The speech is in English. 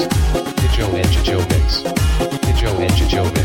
Mix. Joe and Joe Mix. And Joe Mix.